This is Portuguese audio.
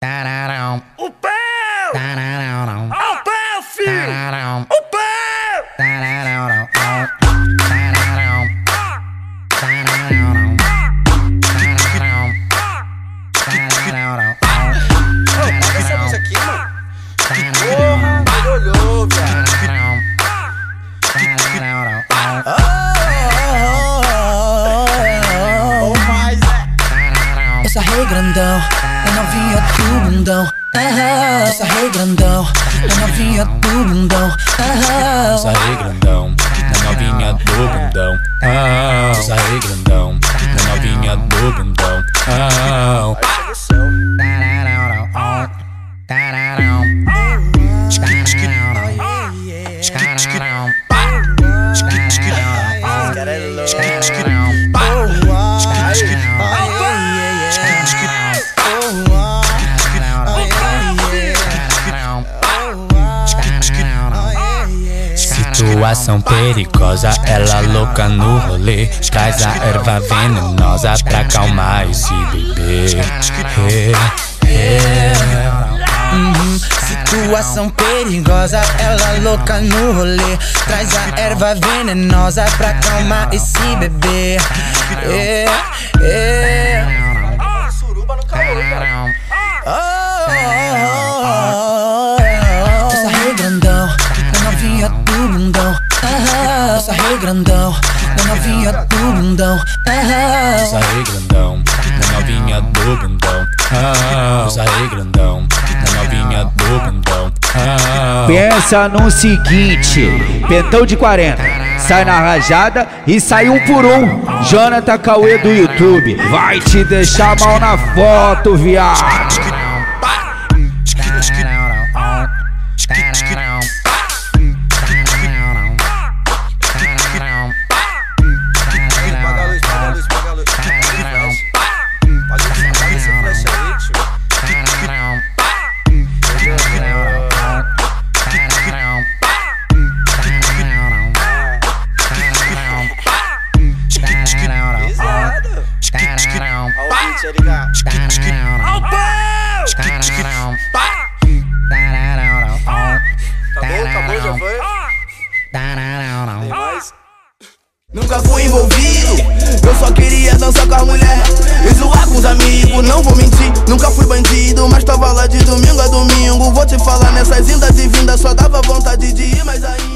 Ta-da! Eu sarrei grandão, eu novinha do bundão. Aham. Eu sarrei grandão, eu novinha do bundão. Aham. Sarrei grandão, na novinha do bundão. Ah, sarrei grandão, na novinha do bundão. Ah, Aí chega situação perigosa, ela louca no rolê. Traz a erva venenosa pra acalmar esse bebê. É. Situação perigosa, ela louca no rolê. Traz a erva venenosa pra acalmar esse bebê. É. Aham. Eu sarrei grandão, eu novinha do bundão. Aham. Sarrei grandão, na novinha do bundão. Ah, sarrei grandão, na novinha do bundão. Ah, Pensa no seguinte, pentão de 40, sai na rajada e sai um por um. Jonathan Cauê do YouTube, vai te deixar mal na foto, viado. Aí, ligado. O pé! Acabou, acabou, já foi. Tem mais. Nunca fui envolvido, eu só queria dançar com a mulher E zoar com os amigos, não vou mentir Nunca fui bandido, mas tava lá de domingo a domingo Vou te falar, nessas indas e vindas só dava vontade de ir mais ainda